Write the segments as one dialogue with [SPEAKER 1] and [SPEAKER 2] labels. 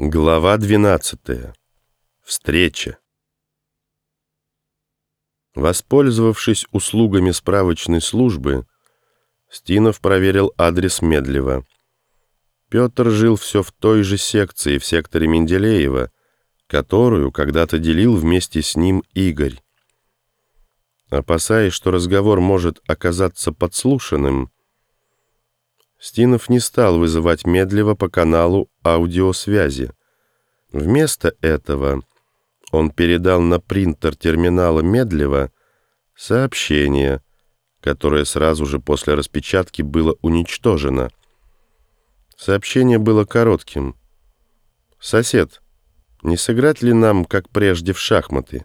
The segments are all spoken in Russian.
[SPEAKER 1] Глава 12. Встреча. Воспользовавшись услугами справочной службы, Стинов проверил адрес Медлева. Петр жил все в той же секции в секторе Менделеева, которую когда-то делил вместе с ним Игорь. Опасаясь, что разговор может оказаться подслушанным, Стинов не стал вызывать Медлева по каналу аудиосвязи. Вместо этого он передал на принтер терминала Медлева сообщение, которое сразу же после распечатки было уничтожено. Сообщение было коротким. «Сосед, не сыграть ли нам, как прежде, в шахматы?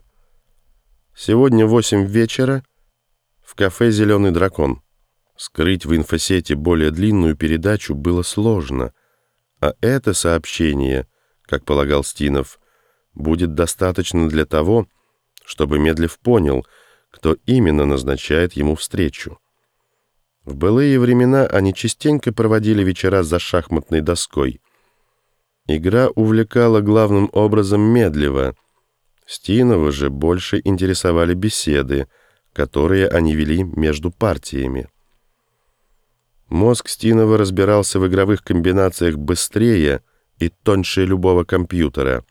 [SPEAKER 1] Сегодня в восемь вечера в кафе «Зеленый дракон». Скрыть в инфосете более длинную передачу было сложно, а это сообщение, как полагал Стинов, будет достаточно для того, чтобы Медлев понял, кто именно назначает ему встречу. В былые времена они частенько проводили вечера за шахматной доской. Игра увлекала главным образом медленно. Стинова же больше интересовали беседы, которые они вели между партиями. Мозг Стинова разбирался в игровых комбинациях быстрее и тоньше любого компьютера.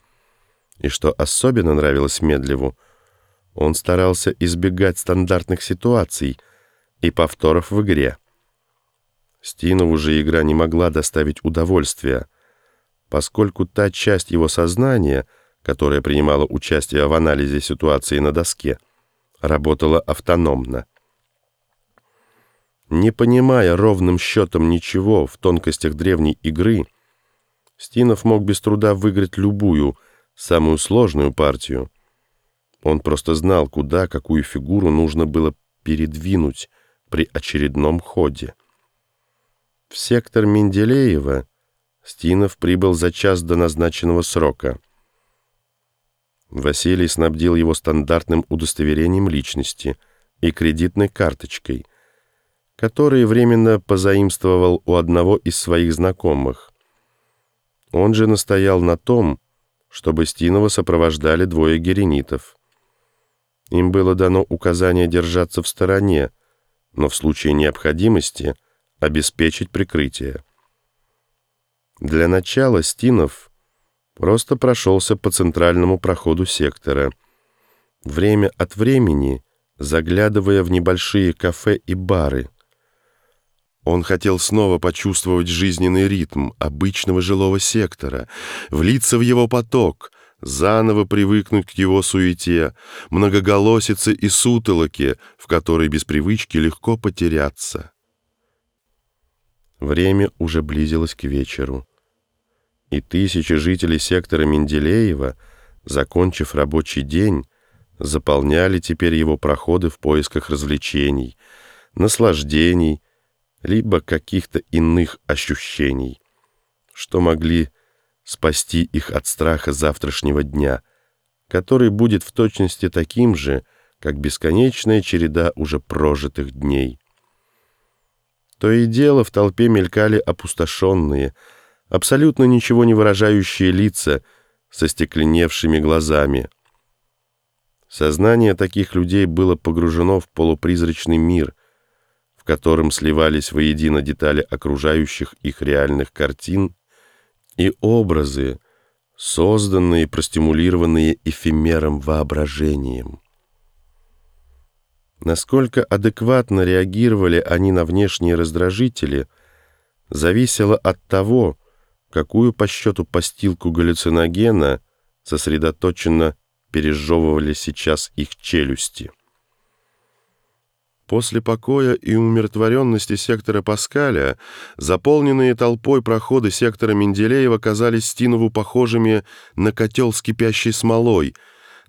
[SPEAKER 1] И что особенно нравилось Медлеву, он старался избегать стандартных ситуаций и повторов в игре. Стинову же игра не могла доставить удовольствия, поскольку та часть его сознания, которая принимала участие в анализе ситуации на доске, работала автономно. Не понимая ровным счетом ничего в тонкостях древней игры, Стинов мог без труда выиграть любую, самую сложную партию. Он просто знал, куда какую фигуру нужно было передвинуть при очередном ходе. В сектор Менделеева Стинов прибыл за час до назначенного срока. Василий снабдил его стандартным удостоверением личности и кредитной карточкой — которые временно позаимствовал у одного из своих знакомых. Он же настоял на том, чтобы Стинова сопровождали двое геренитов. Им было дано указание держаться в стороне, но в случае необходимости обеспечить прикрытие. Для начала Стинов просто прошелся по центральному проходу сектора, время от времени заглядывая в небольшие кафе и бары, он хотел снова почувствовать жизненный ритм обычного жилого сектора, влиться в его поток, заново привыкнуть к его суете, многоголосице и сутолоке, в которой без привычки легко потеряться. Время уже близилось к вечеру, и тысячи жителей сектора Менделеева, закончив рабочий день, заполняли теперь его проходы в поисках развлечений, наслаждений, либо каких-то иных ощущений, что могли спасти их от страха завтрашнего дня, который будет в точности таким же, как бесконечная череда уже прожитых дней. То и дело в толпе мелькали опустошенные, абсолютно ничего не выражающие лица со стекленевшими глазами. Сознание таких людей было погружено в полупризрачный мир — в котором сливались воедино детали окружающих их реальных картин и образы, созданные и простимулированные эфемером воображением. Насколько адекватно реагировали они на внешние раздражители, зависело от того, какую по счету постилку галлюциногена сосредоточенно пережевывали сейчас их челюсти. После покоя и умиротворенности сектора Паскаля, заполненные толпой проходы сектора Менделеева казались Стинову похожими на котел с кипящей смолой,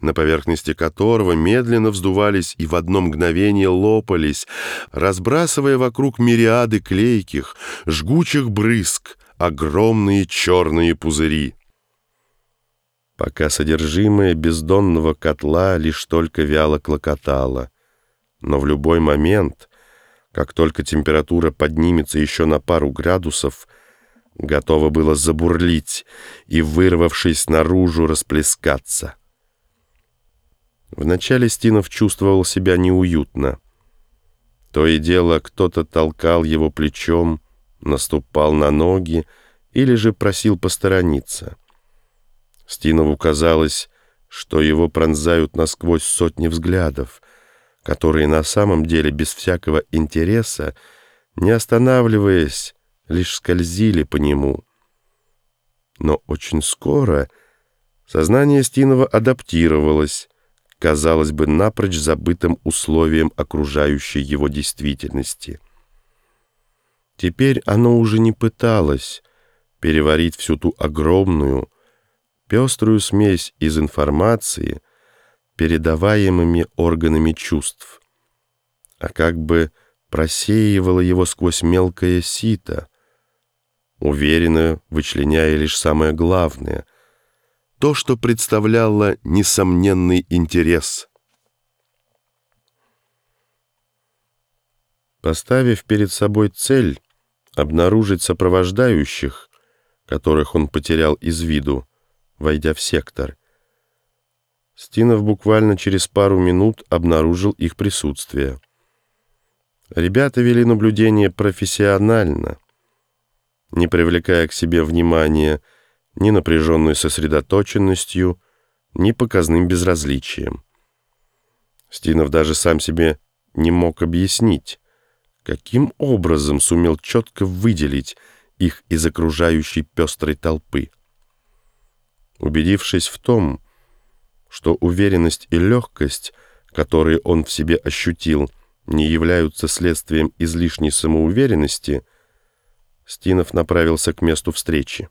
[SPEAKER 1] на поверхности которого медленно вздувались и в одно мгновение лопались, разбрасывая вокруг мириады клейких, жгучих брызг, огромные черные пузыри. Пока содержимое бездонного котла лишь только вяло клокотало но в любой момент, как только температура поднимется еще на пару градусов, готово было забурлить и, вырвавшись наружу, расплескаться. Вначале Стинов чувствовал себя неуютно. То и дело кто-то толкал его плечом, наступал на ноги или же просил посторониться. Стинову казалось, что его пронзают насквозь сотни взглядов, которые на самом деле без всякого интереса, не останавливаясь, лишь скользили по нему. Но очень скоро сознание Стинова адаптировалось, казалось бы, напрочь забытым условием окружающей его действительности. Теперь оно уже не пыталось переварить всю ту огромную, пеструю смесь из информации, передаваемыми органами чувств, а как бы просеивало его сквозь мелкое сито, уверенно вычленяя лишь самое главное — то, что представляло несомненный интерес. Поставив перед собой цель обнаружить сопровождающих, которых он потерял из виду, войдя в сектор, Стинов буквально через пару минут обнаружил их присутствие. Ребята вели наблюдение профессионально, не привлекая к себе внимания ни напряженной сосредоточенностью, ни показным безразличием. Стинов даже сам себе не мог объяснить, каким образом сумел четко выделить их из окружающей пестрой толпы. Убедившись в том, что уверенность и легкость, которые он в себе ощутил, не являются следствием излишней самоуверенности, Стинов направился к месту встречи.